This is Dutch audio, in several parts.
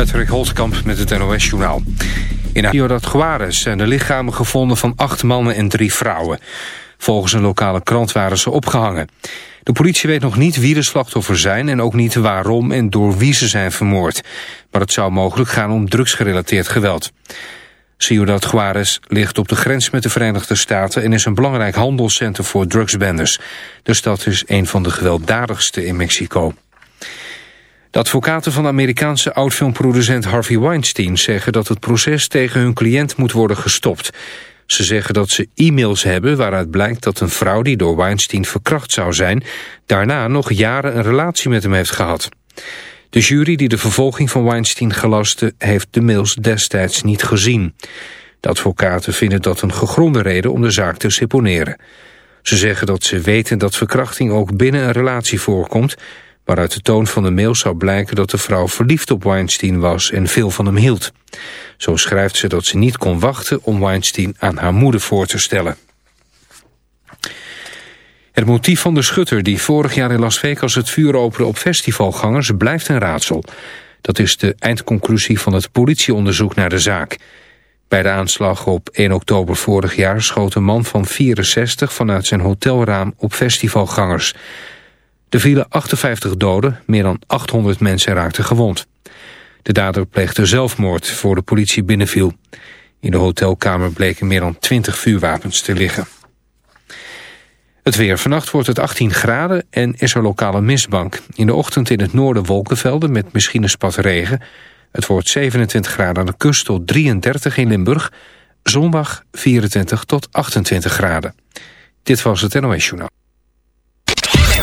Patrick Holtkamp met het NOS-journaal. In Ciudad Juarez zijn de lichamen gevonden van acht mannen en drie vrouwen. Volgens een lokale krant waren ze opgehangen. De politie weet nog niet wie de slachtoffer zijn... en ook niet waarom en door wie ze zijn vermoord. Maar het zou mogelijk gaan om drugsgerelateerd geweld. Ciudad Juarez ligt op de grens met de Verenigde Staten... en is een belangrijk handelscentrum voor drugsbenders. De stad is een van de gewelddadigste in Mexico. De advocaten van de Amerikaanse oud-filmproducent Harvey Weinstein zeggen dat het proces tegen hun cliënt moet worden gestopt. Ze zeggen dat ze e-mails hebben waaruit blijkt dat een vrouw die door Weinstein verkracht zou zijn, daarna nog jaren een relatie met hem heeft gehad. De jury die de vervolging van Weinstein gelaste heeft de mails destijds niet gezien. De advocaten vinden dat een gegronde reden om de zaak te seponeren. Ze zeggen dat ze weten dat verkrachting ook binnen een relatie voorkomt, waaruit de toon van de mail zou blijken dat de vrouw verliefd op Weinstein was en veel van hem hield. Zo schrijft ze dat ze niet kon wachten om Weinstein aan haar moeder voor te stellen. Het motief van de schutter die vorig jaar in Las Vegas het vuur opende op festivalgangers blijft een raadsel. Dat is de eindconclusie van het politieonderzoek naar de zaak. Bij de aanslag op 1 oktober vorig jaar schoot een man van 64 vanuit zijn hotelraam op festivalgangers. Er vielen 58 doden, meer dan 800 mensen raakten gewond. De dader pleegde zelfmoord voor de politie binnenviel. In de hotelkamer bleken meer dan 20 vuurwapens te liggen. Het weer. Vannacht wordt het 18 graden en is er lokale mistbank. In de ochtend in het noorden wolkenvelden met misschien een spat regen. Het wordt 27 graden aan de kust tot 33 in Limburg. Zondag 24 tot 28 graden. Dit was het NOS Journaal.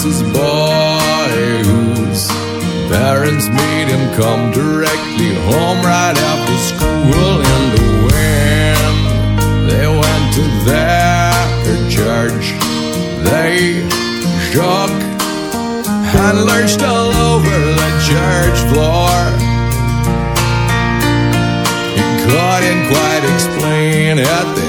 This boy whose parents made him come directly home right after school and the wind. They went to their church. They shook and lurched all over the church floor. He couldn't quite explain it.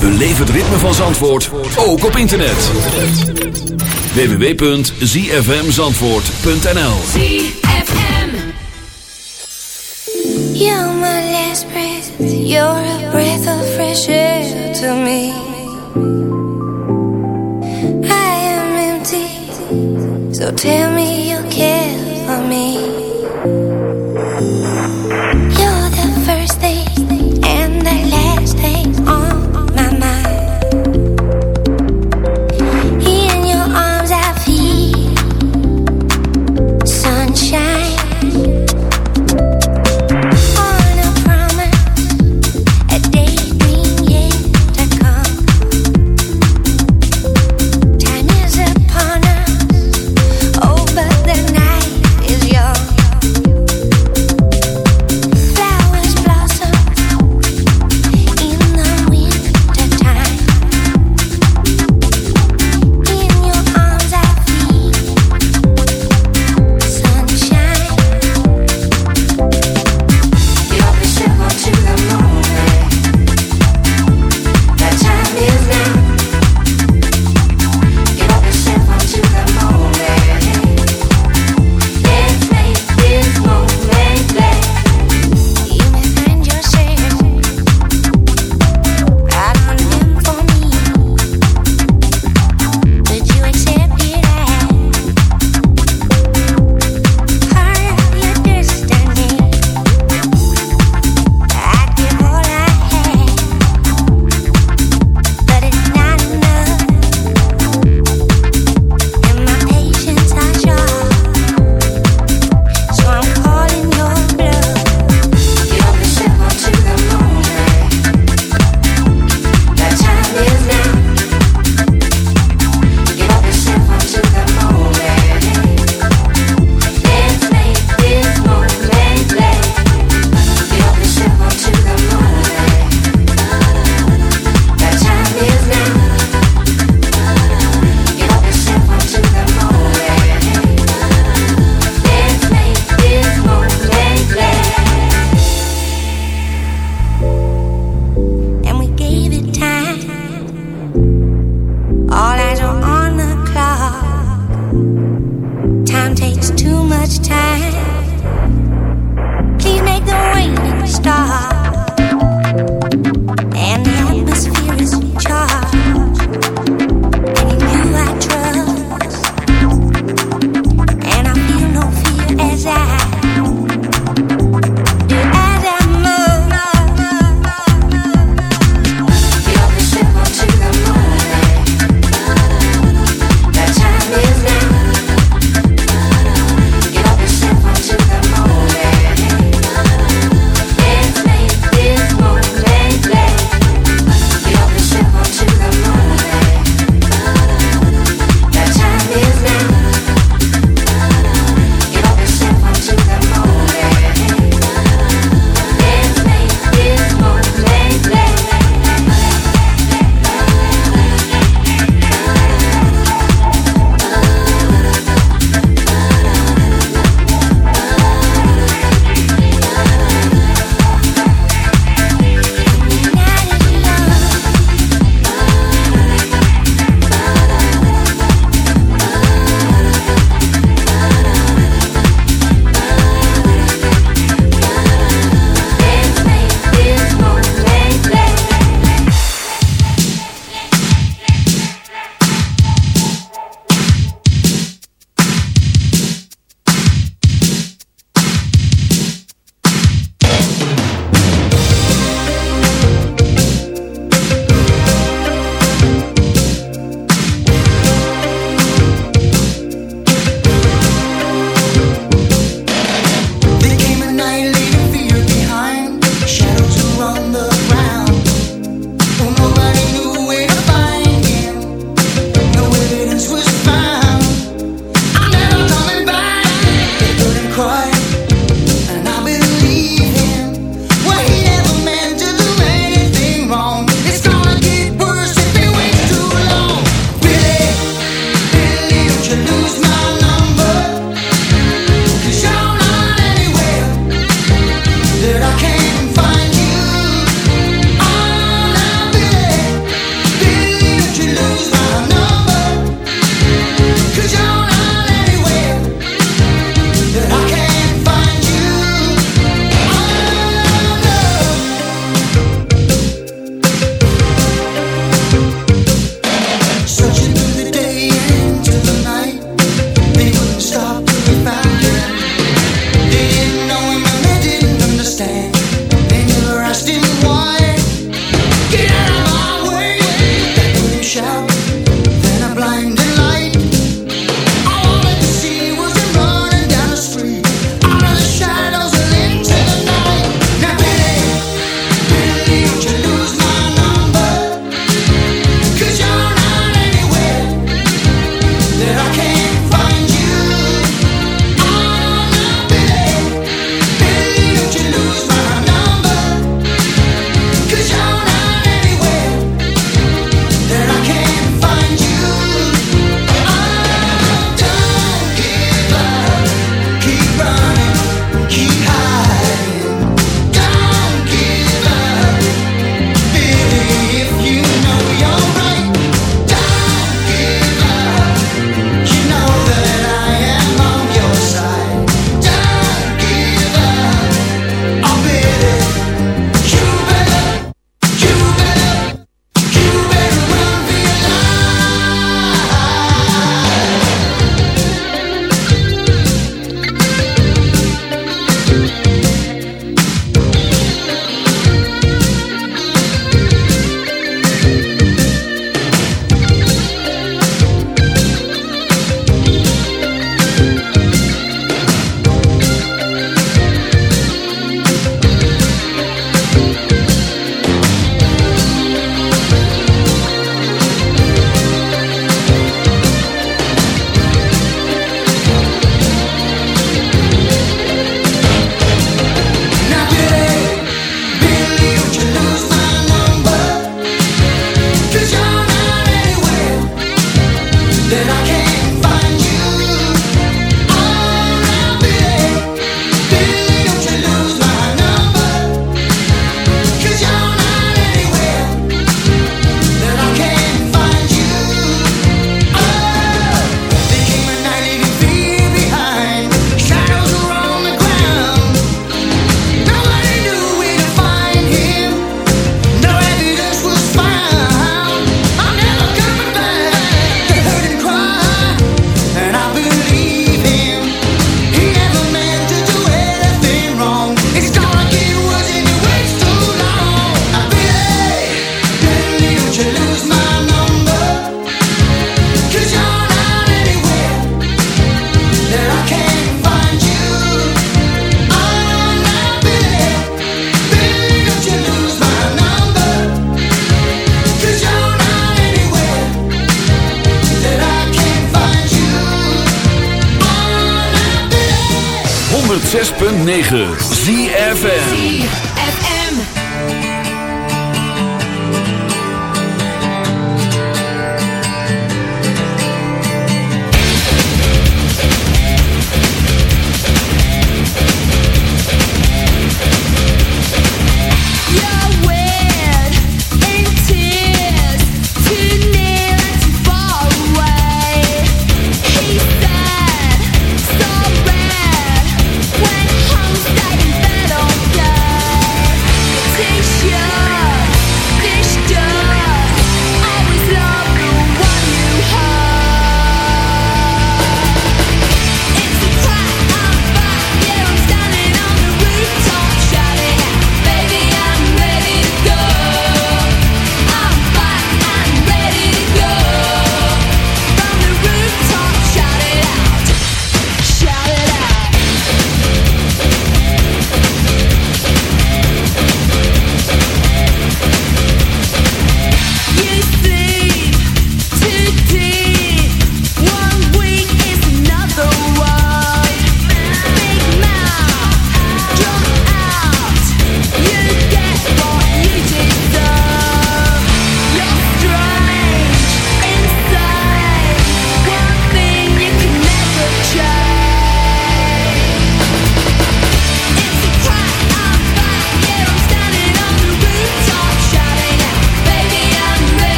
Beleef het ritme van Zandvoort, ook op internet. www.zfmzandvoort.nl ZFM. You're my last breath. You're a breath of fresh air to me. I am empty, so tell me you care for me.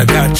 I got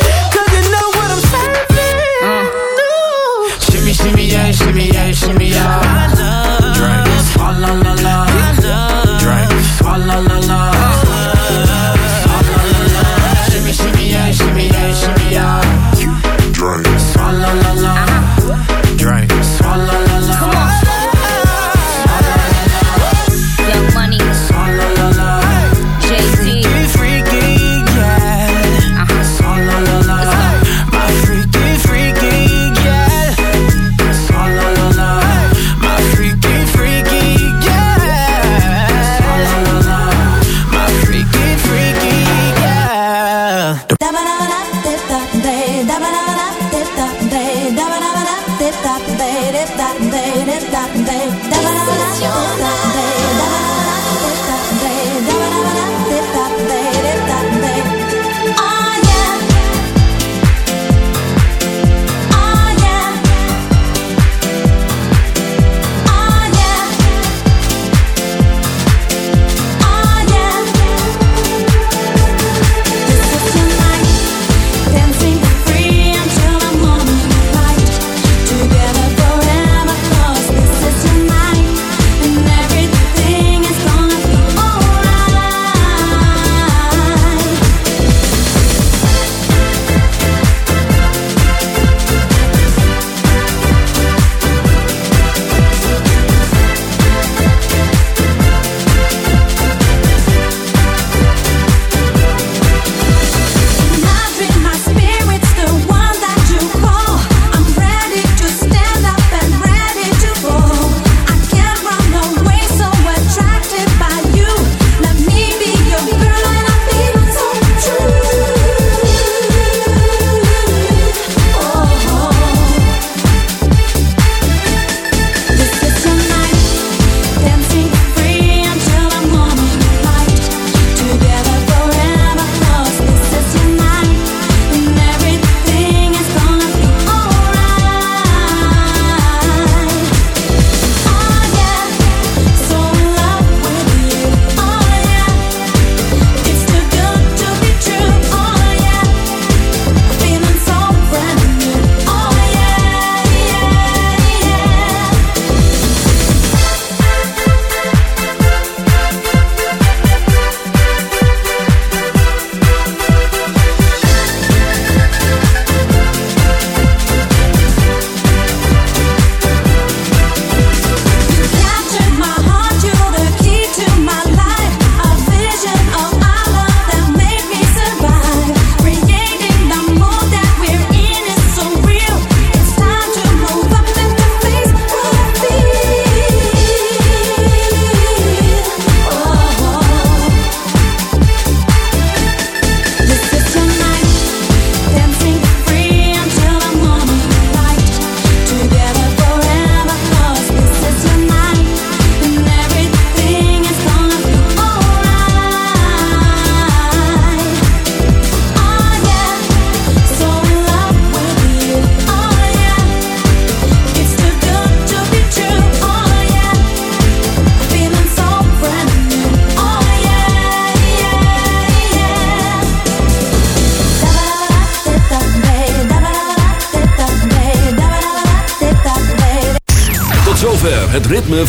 shimmy yeah, shimmy yeah. Drink. Oh, la la la.